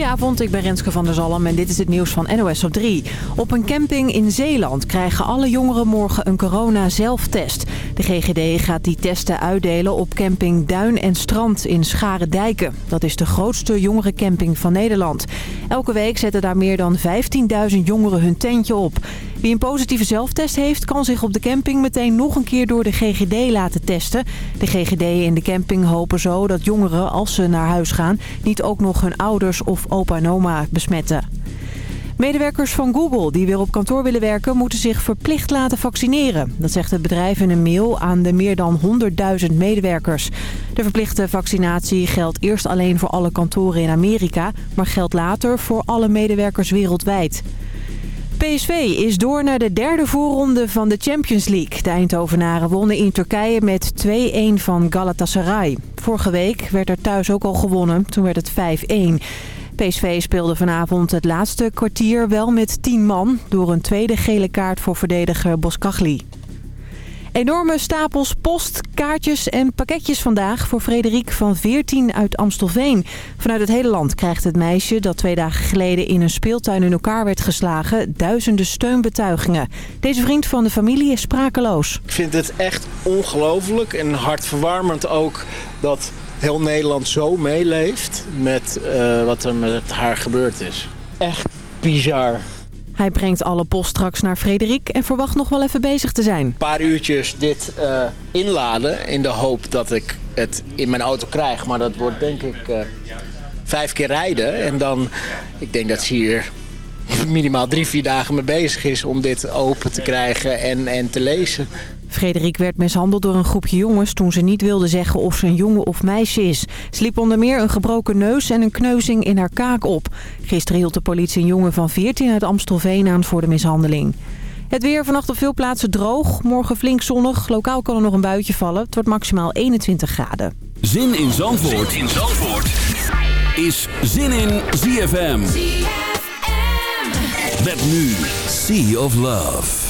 Goedenavond, ik ben Renske van der Zalm en dit is het nieuws van NOS op 3. Op een camping in Zeeland krijgen alle jongeren morgen een corona-zelftest. De GGD gaat die testen uitdelen op camping Duin en Strand in Scharendijken. Dat is de grootste jongerencamping van Nederland. Elke week zetten daar meer dan 15.000 jongeren hun tentje op. Wie een positieve zelftest heeft, kan zich op de camping meteen nog een keer door de GGD laten testen. De GGD en de camping hopen zo dat jongeren, als ze naar huis gaan, niet ook nog hun ouders of opa en oma besmetten. Medewerkers van Google die weer op kantoor willen werken... moeten zich verplicht laten vaccineren. Dat zegt het bedrijf in een mail aan de meer dan 100.000 medewerkers. De verplichte vaccinatie geldt eerst alleen voor alle kantoren in Amerika... maar geldt later voor alle medewerkers wereldwijd. PSV is door naar de derde voorronde van de Champions League. De Eindhovenaren wonnen in Turkije met 2-1 van Galatasaray. Vorige week werd er thuis ook al gewonnen, toen werd het 5-1. PSV speelde vanavond het laatste kwartier wel met 10 man... door een tweede gele kaart voor verdediger Boskagli. Enorme stapels post, kaartjes en pakketjes vandaag voor Frederik van 14 uit Amstelveen. Vanuit het hele land krijgt het meisje dat twee dagen geleden in een speeltuin in elkaar werd geslagen duizenden steunbetuigingen. Deze vriend van de familie is sprakeloos. Ik vind het echt ongelooflijk en hartverwarmend ook dat heel Nederland zo meeleeft met uh, wat er met haar gebeurd is. Echt bizar. Hij brengt alle post straks naar Frederik en verwacht nog wel even bezig te zijn. Een paar uurtjes dit uh, inladen in de hoop dat ik het in mijn auto krijg. Maar dat wordt denk ik uh, vijf keer rijden. En dan, ik denk dat ze hier minimaal drie, vier dagen mee bezig is om dit open te krijgen en, en te lezen. Frederik werd mishandeld door een groepje jongens toen ze niet wilde zeggen of ze een jongen of meisje is. Ze liep onder meer een gebroken neus en een kneuzing in haar kaak op. Gisteren hield de politie een jongen van 14 uit Amstelveen aan voor de mishandeling. Het weer vannacht op veel plaatsen droog. Morgen flink zonnig. Lokaal kan er nog een buitje vallen. Het wordt maximaal 21 graden. Zin in Zandvoort, zin in Zandvoort. is Zin in ZFM. ZFM. Met nu Sea of Love.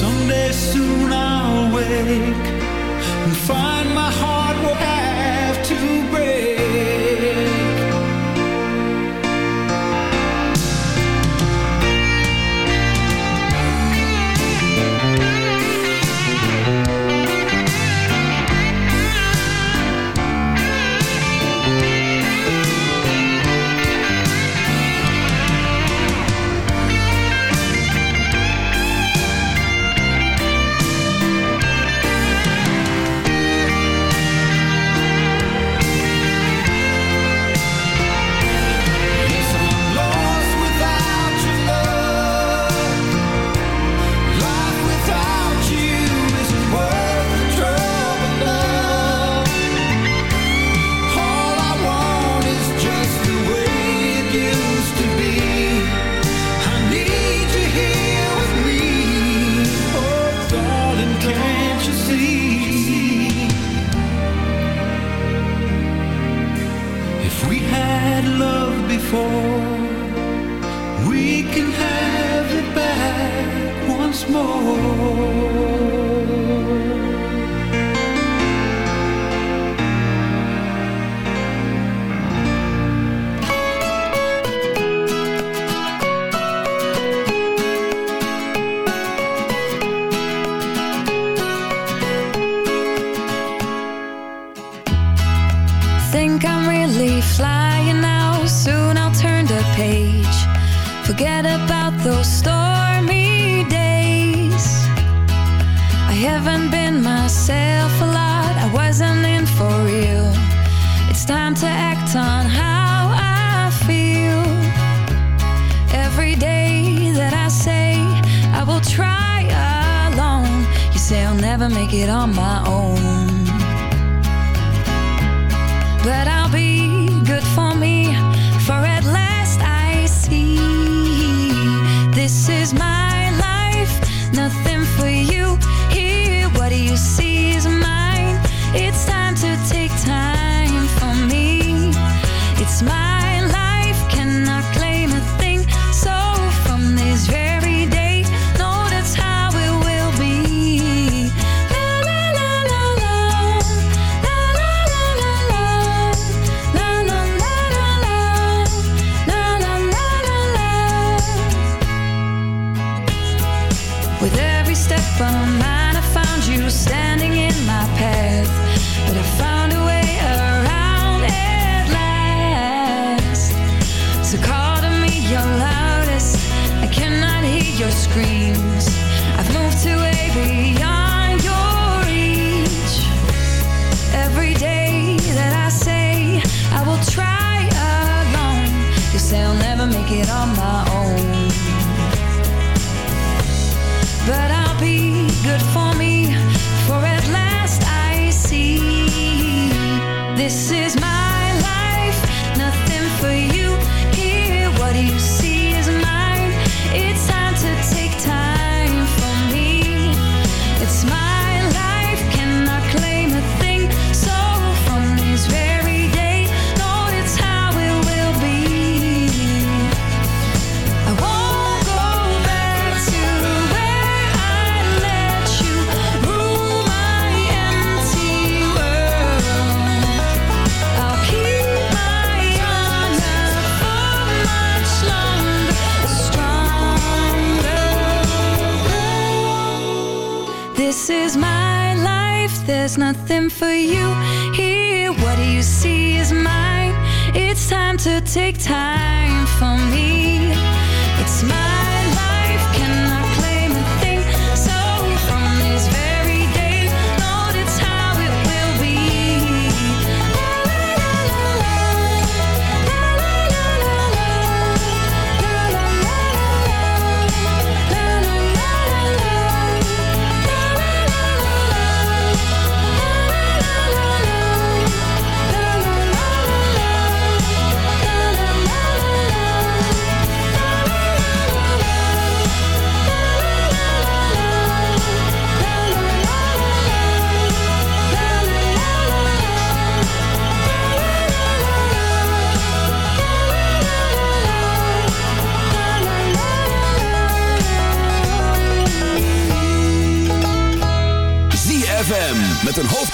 Someday soon I'll wake and find my heart. never make it on my own. But I take time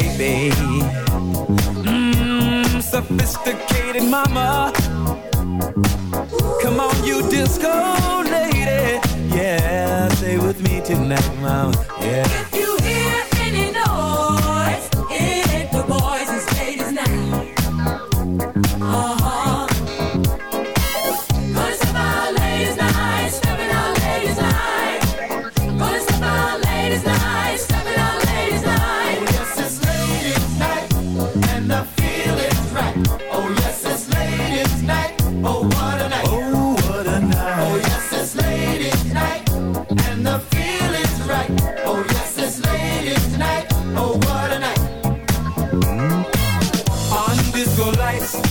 baby.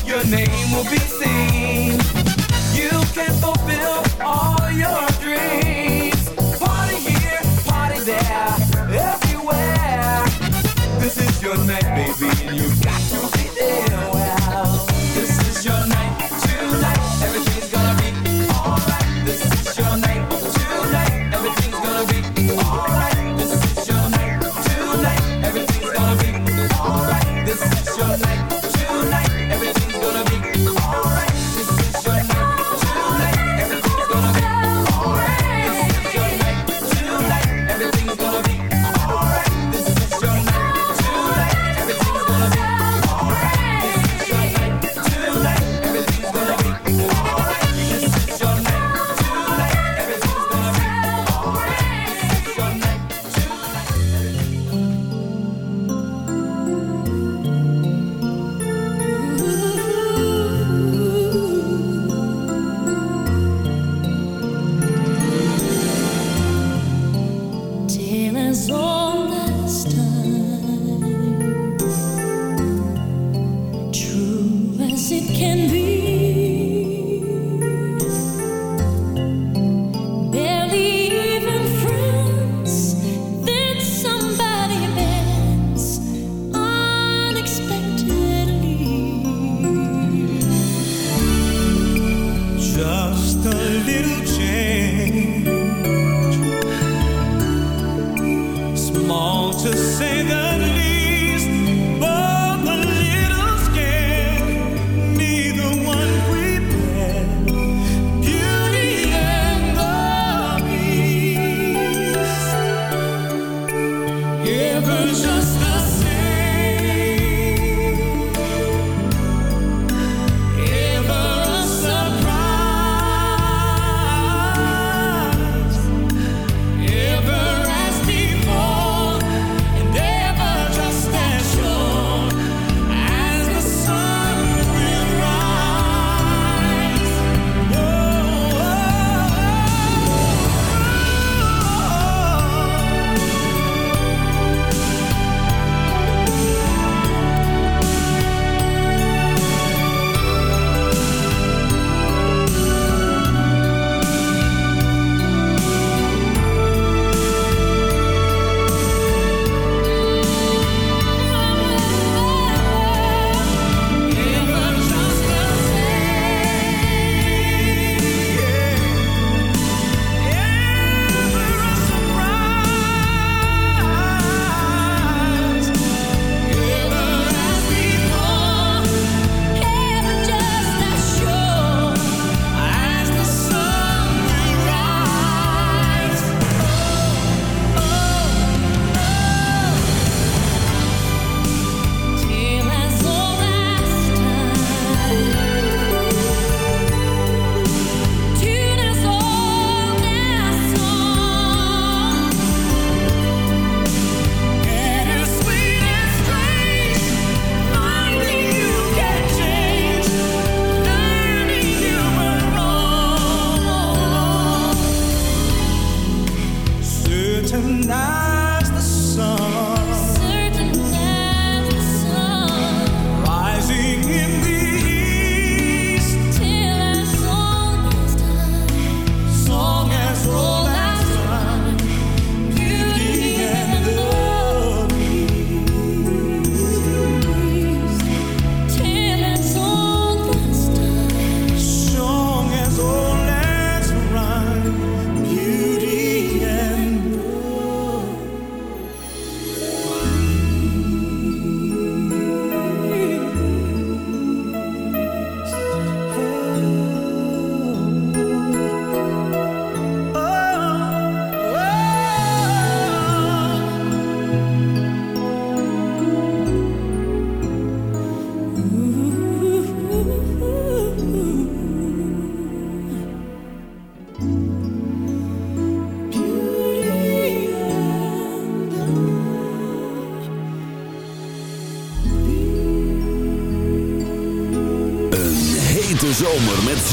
Your name will be seen.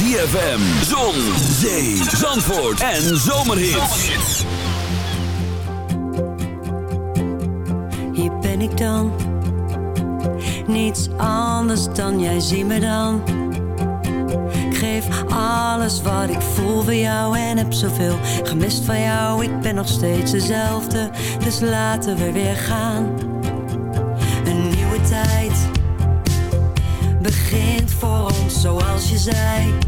ZFM, Zon, Zee, Zandvoort en zomerhit. Hier ben ik dan, niets anders dan jij zie me dan. Ik geef alles wat ik voel voor jou en heb zoveel gemist van jou. Ik ben nog steeds dezelfde, dus laten we weer gaan. Een nieuwe tijd begint voor ons zoals je zei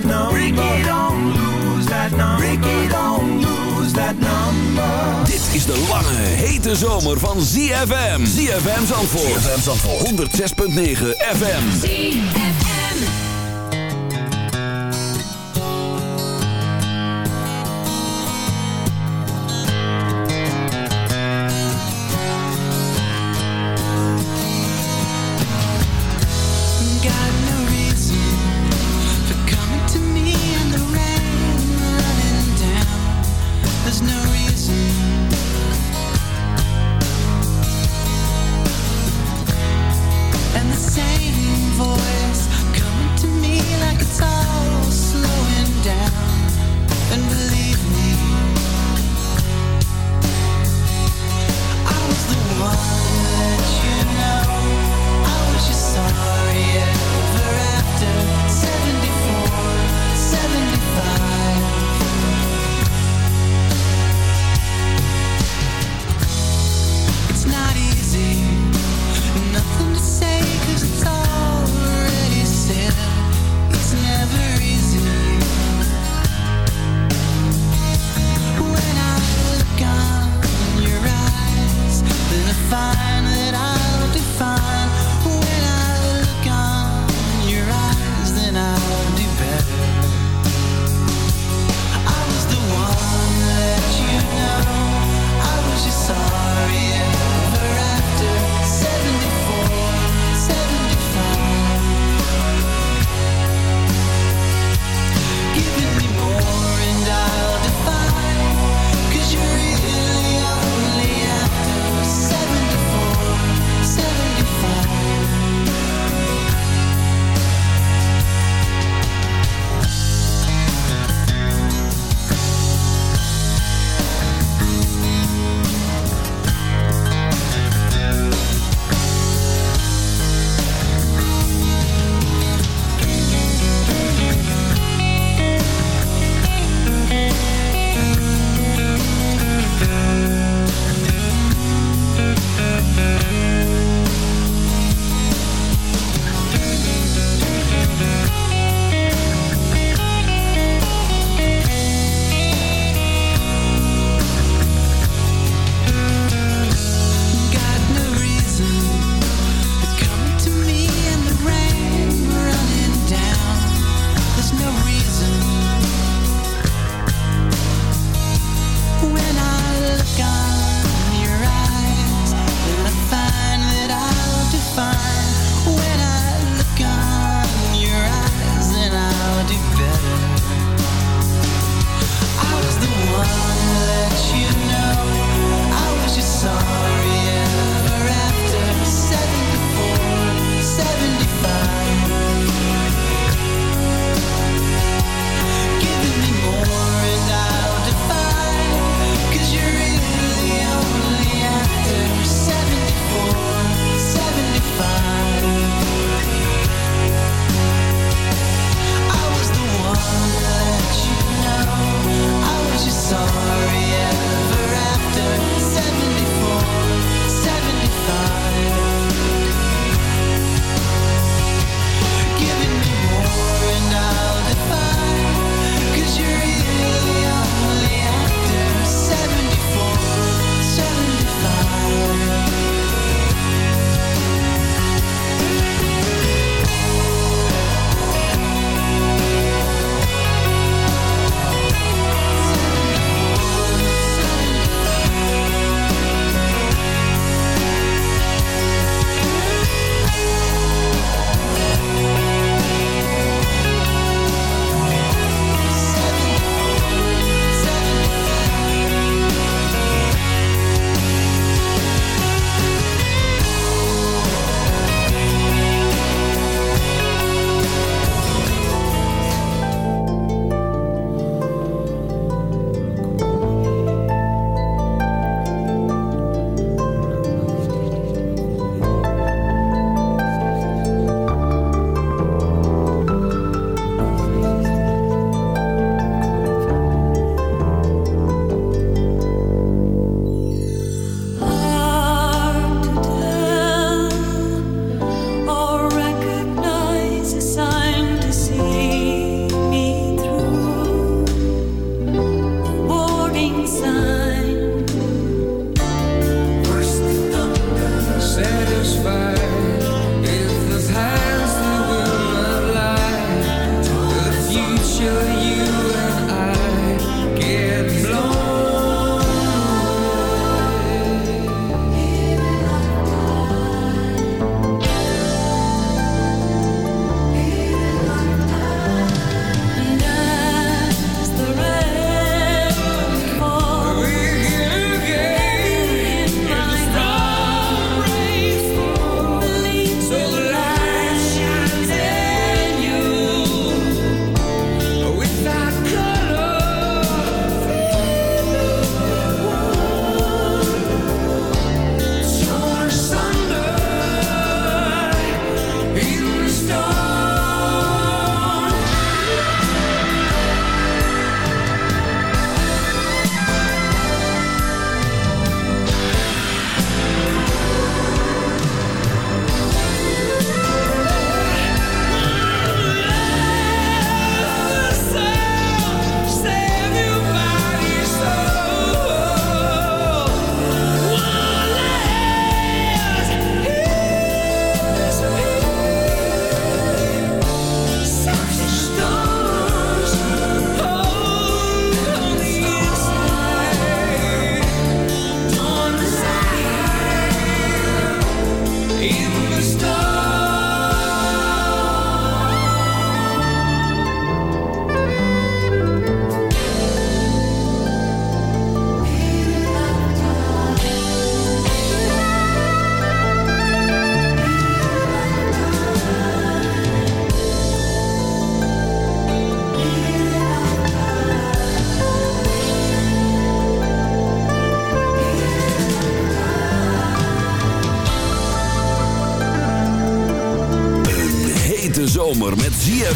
that number. Ricky, don't lose that number. Ricky, don't lose that number. Dit is de lange, hete zomer van ZFM. ZFM Zandvoort. ZFM Zandvoort. 106.9 FM. ZFM.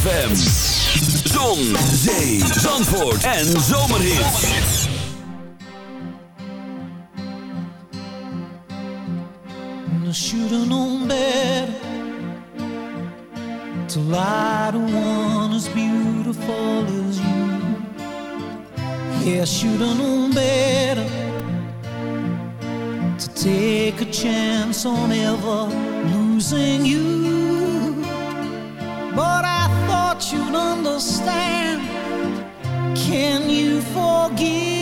ZFM. Zon, zee, zandvoort en zomerhits. I should've known better To lie to one as beautiful as you Yeah, I should've known better To take a chance on ever losing you But I understand? Can you forgive?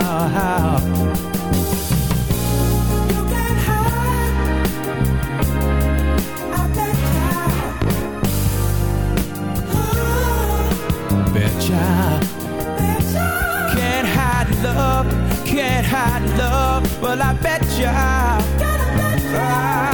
how, how. Can't hide love, can't hide love. Well, I bet you.